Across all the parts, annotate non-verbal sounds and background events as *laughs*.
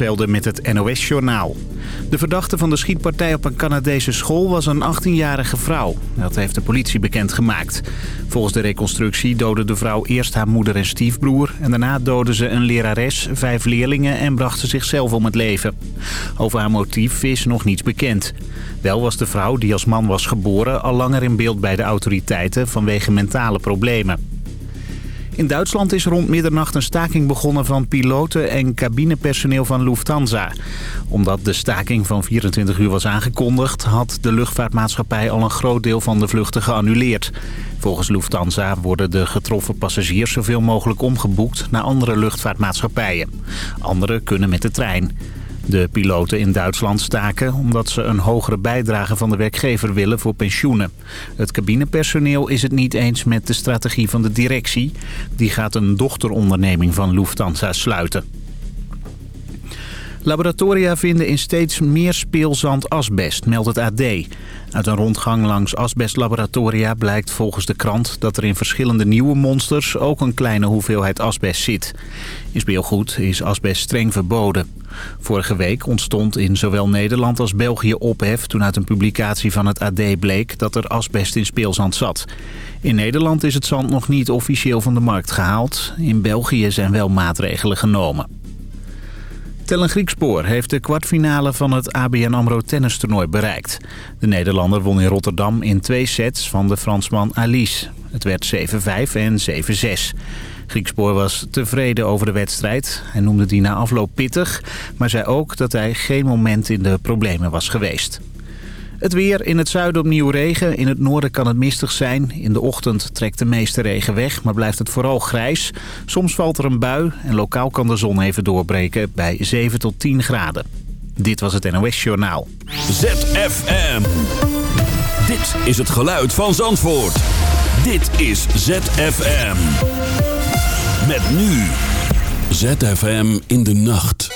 speelde met het NOS-journaal. De verdachte van de schietpartij op een Canadese school was een 18-jarige vrouw. Dat heeft de politie bekendgemaakt. Volgens de reconstructie doodde de vrouw eerst haar moeder en stiefbroer... en daarna doodde ze een lerares, vijf leerlingen en bracht ze zichzelf om het leven. Over haar motief is nog niets bekend. Wel was de vrouw, die als man was geboren... al langer in beeld bij de autoriteiten vanwege mentale problemen. In Duitsland is rond middernacht een staking begonnen van piloten en cabinepersoneel van Lufthansa. Omdat de staking van 24 uur was aangekondigd, had de luchtvaartmaatschappij al een groot deel van de vluchten geannuleerd. Volgens Lufthansa worden de getroffen passagiers zoveel mogelijk omgeboekt naar andere luchtvaartmaatschappijen. Anderen kunnen met de trein. De piloten in Duitsland staken omdat ze een hogere bijdrage van de werkgever willen voor pensioenen. Het cabinepersoneel is het niet eens met de strategie van de directie. Die gaat een dochteronderneming van Lufthansa sluiten. Laboratoria vinden in steeds meer speelzand asbest, meldt het AD. Uit een rondgang langs asbestlaboratoria blijkt volgens de krant... dat er in verschillende nieuwe monsters ook een kleine hoeveelheid asbest zit. In speelgoed is asbest streng verboden. Vorige week ontstond in zowel Nederland als België ophef... toen uit een publicatie van het AD bleek dat er asbest in speelzand zat. In Nederland is het zand nog niet officieel van de markt gehaald. In België zijn wel maatregelen genomen. Tellen Griekspoor heeft de kwartfinale van het ABN AMRO tennistoernooi bereikt. De Nederlander won in Rotterdam in twee sets van de Fransman Alice. Het werd 7-5 en 7-6. Griekspoor was tevreden over de wedstrijd. Hij noemde die na afloop pittig, maar zei ook dat hij geen moment in de problemen was geweest. Het weer in het zuiden opnieuw regen. In het noorden kan het mistig zijn. In de ochtend trekt de meeste regen weg, maar blijft het vooral grijs. Soms valt er een bui en lokaal kan de zon even doorbreken bij 7 tot 10 graden. Dit was het NOS Journaal. ZFM. Dit is het geluid van Zandvoort. Dit is ZFM. Met nu. ZFM in de nacht.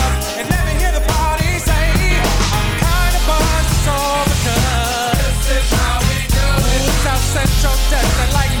Show chest and like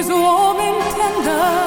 is warm and tender.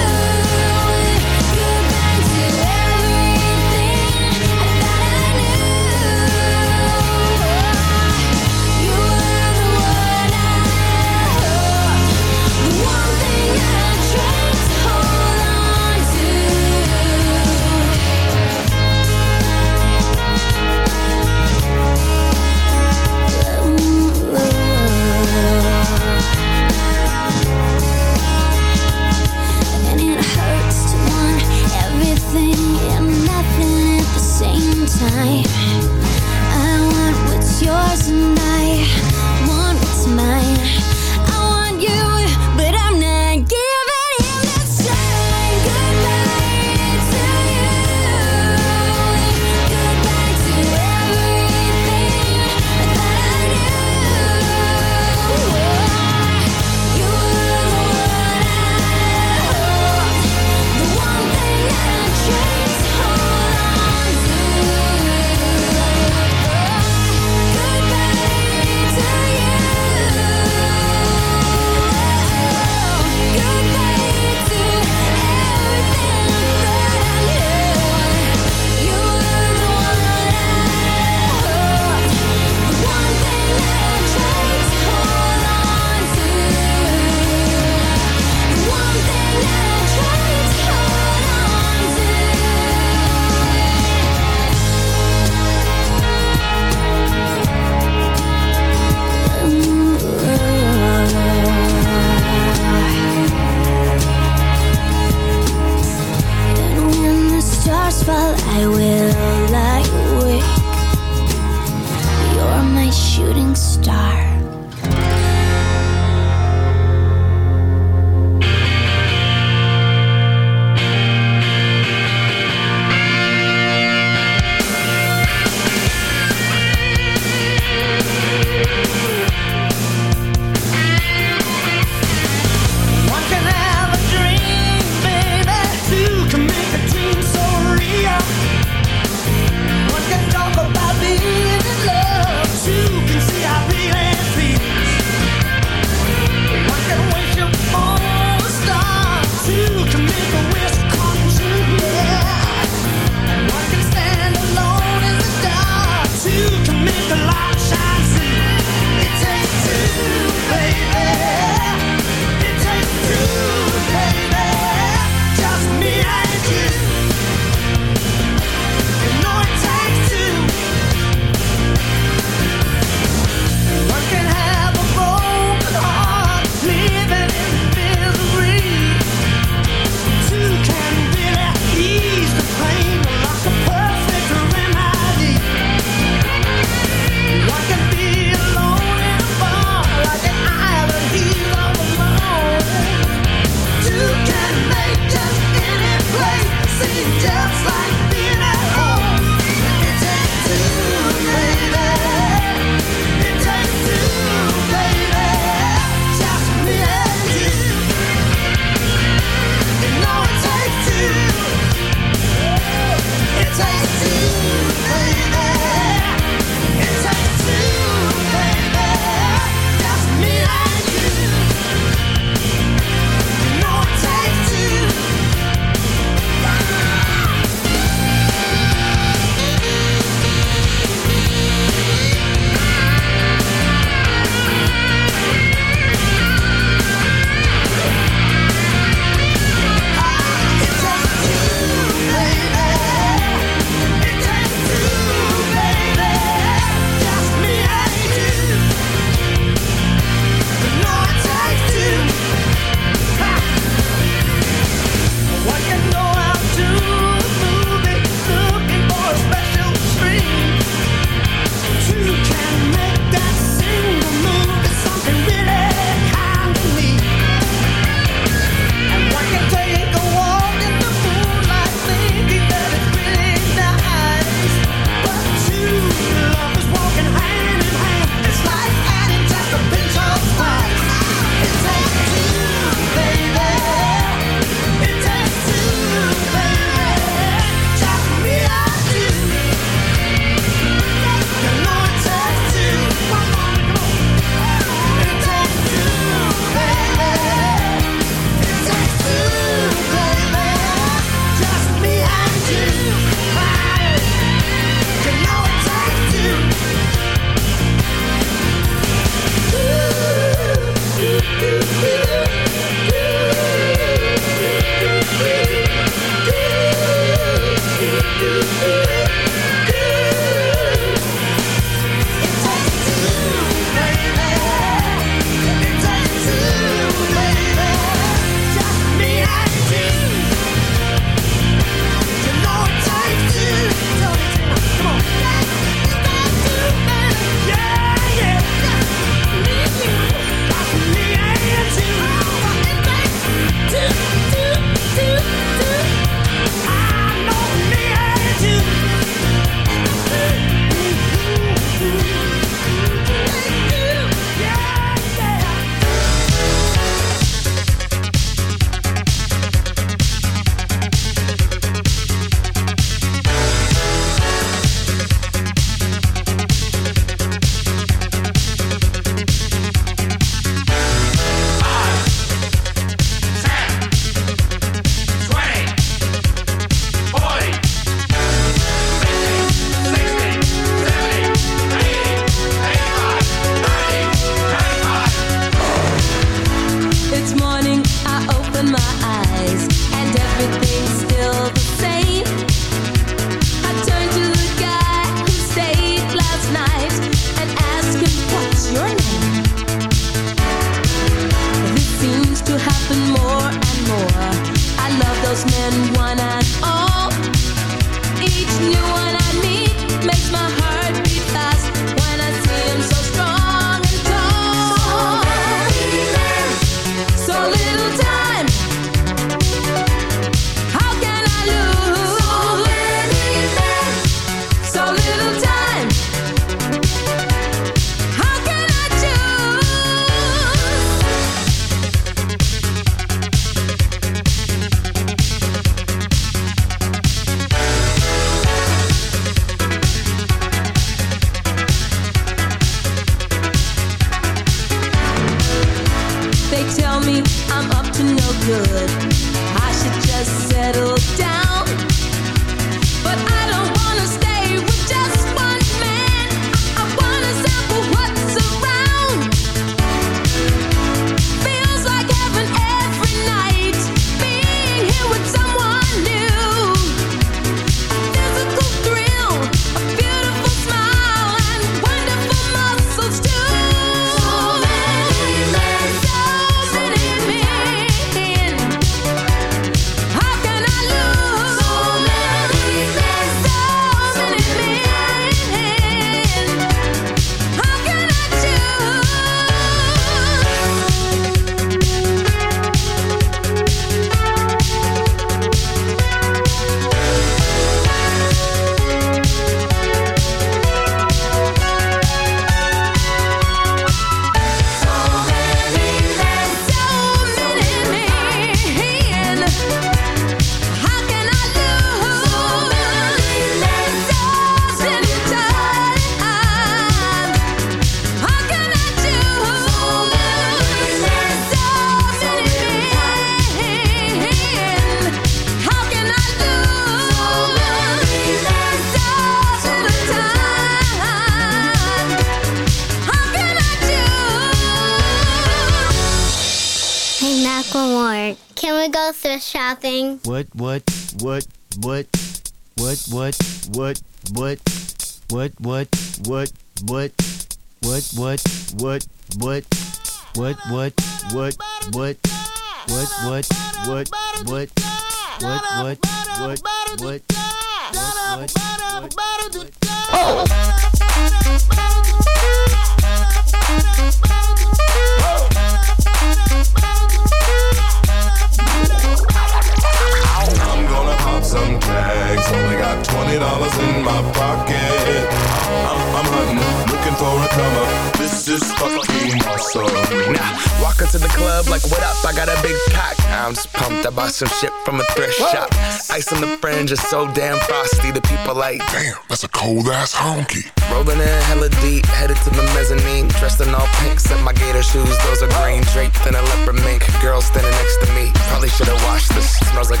Some shit from a thrift shop. Ice on the fringe is so damn frosty. The people like, damn, that's a cold ass honky. Rolling in hella deep, headed to the mezzanine. Dressed in all pink, set my gator shoes. Those are green draped in a leopard mink. Girl standing next to me. Probably should've washed this. Smells like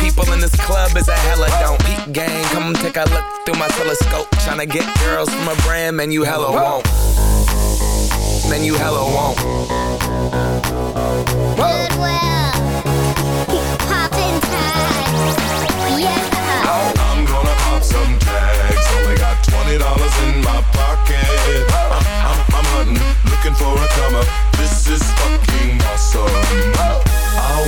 people in this club is a hella don't. Peep gang, come take a look through my telescope. Tryna get girls from a brand, man, you hella won't. Man, you hella won't. Goodwill. Poppin' tags. Yeah. I'm gonna pop some tags. Only got $20 in my pocket. I'm, I'm, I'm hunting, looking for a come up. This is fucking awesome.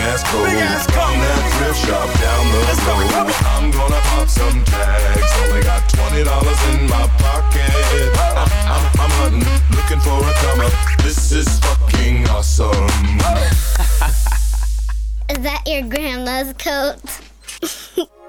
ass coat big ass from that thrift shop down the Let's road. Go, I'm gonna pop some tags. Only got twenty dollars in my pocket. I'm, I'm, I'm hunting, looking for a come up. This is fucking awesome. Is that your grandma's coat? *laughs*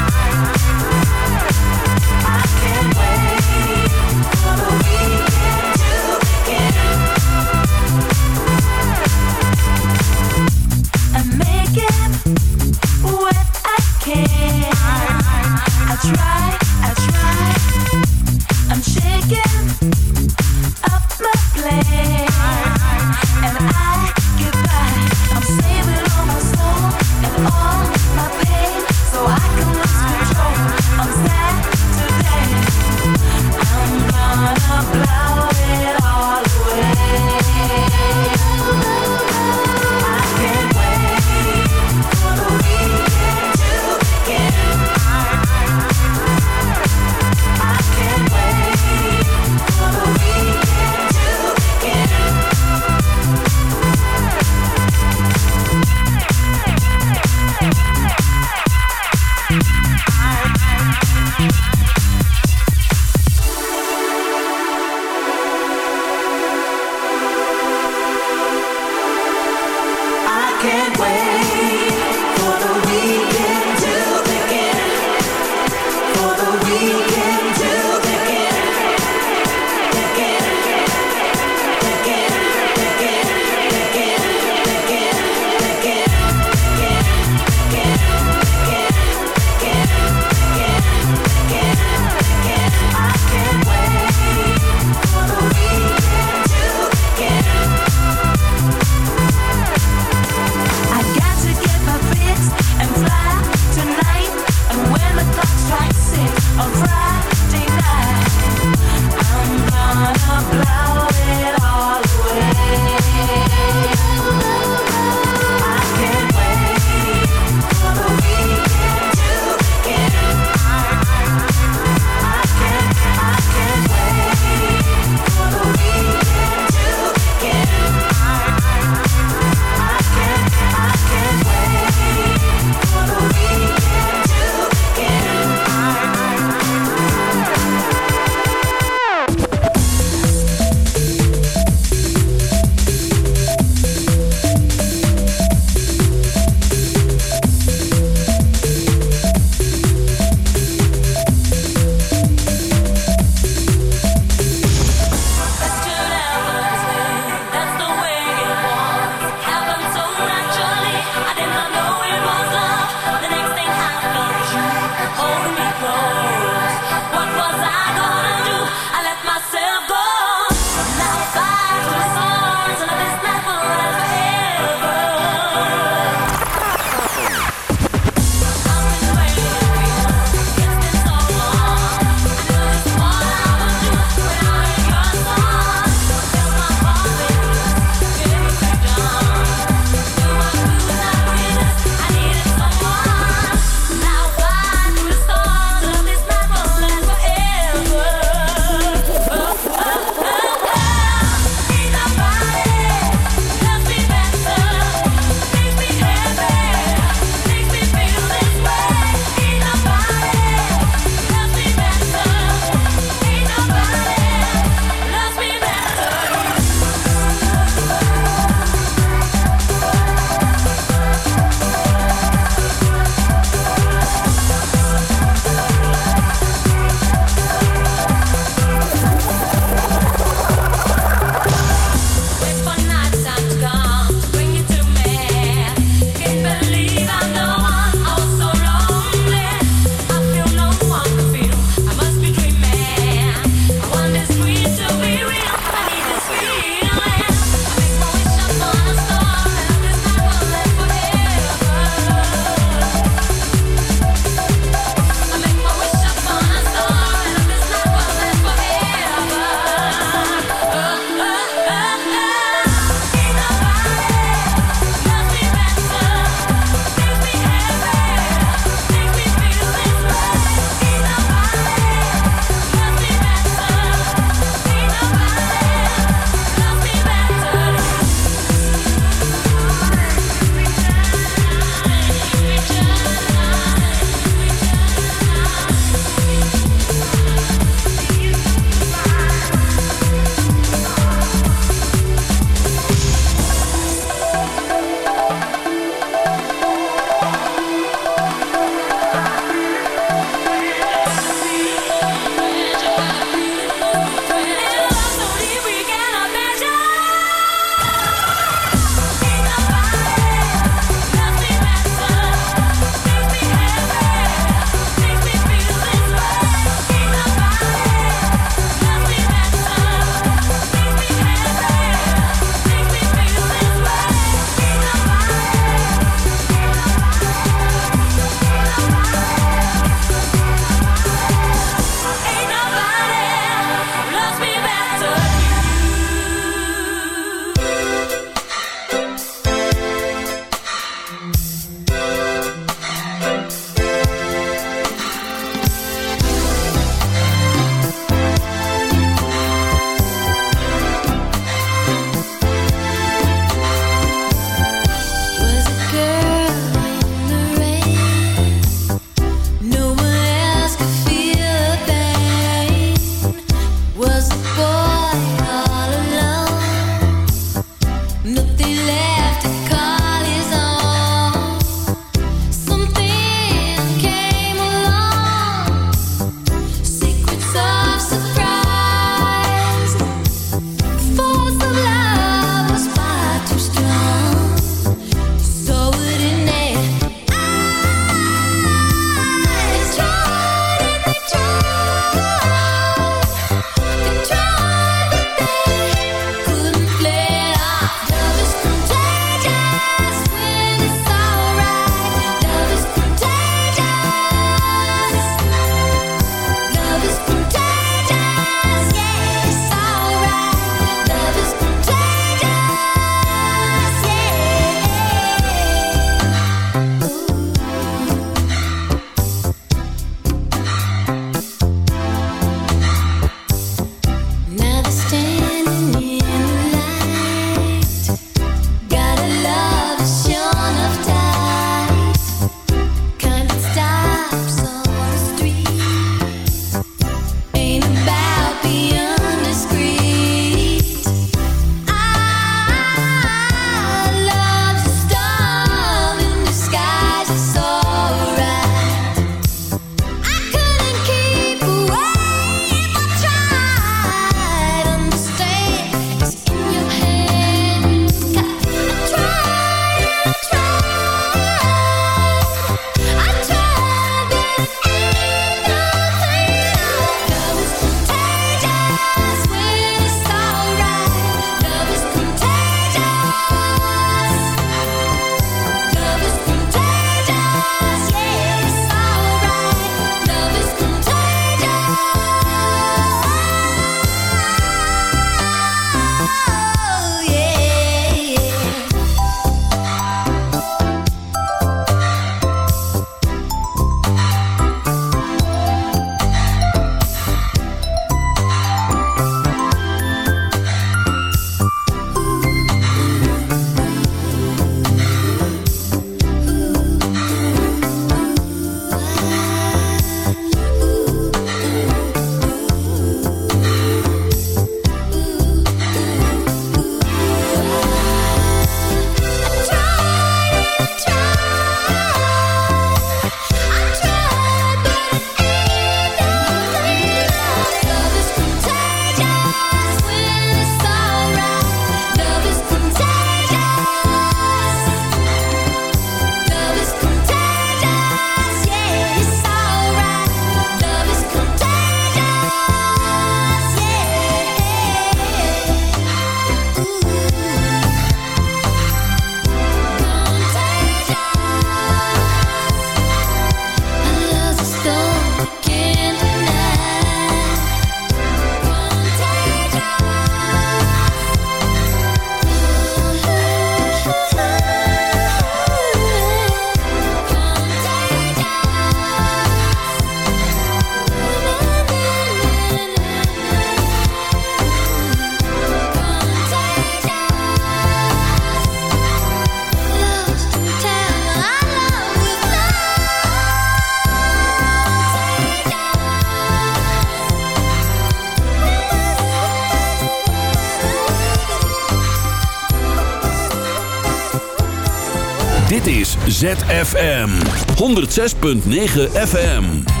ZFM 106.9 FM.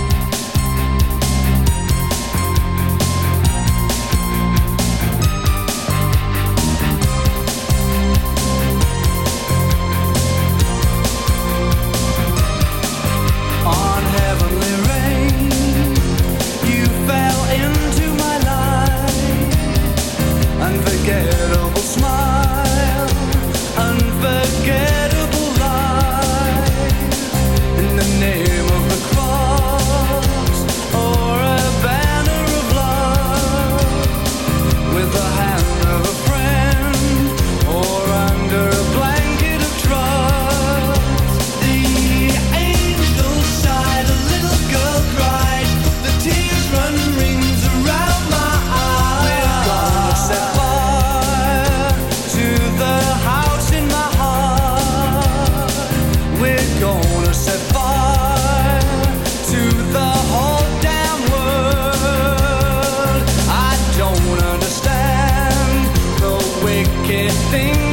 Things.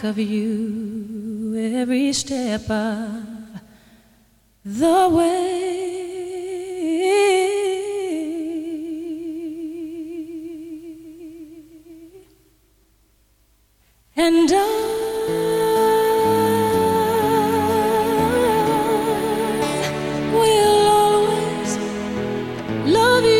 think of you every step of the way. And I will always love you.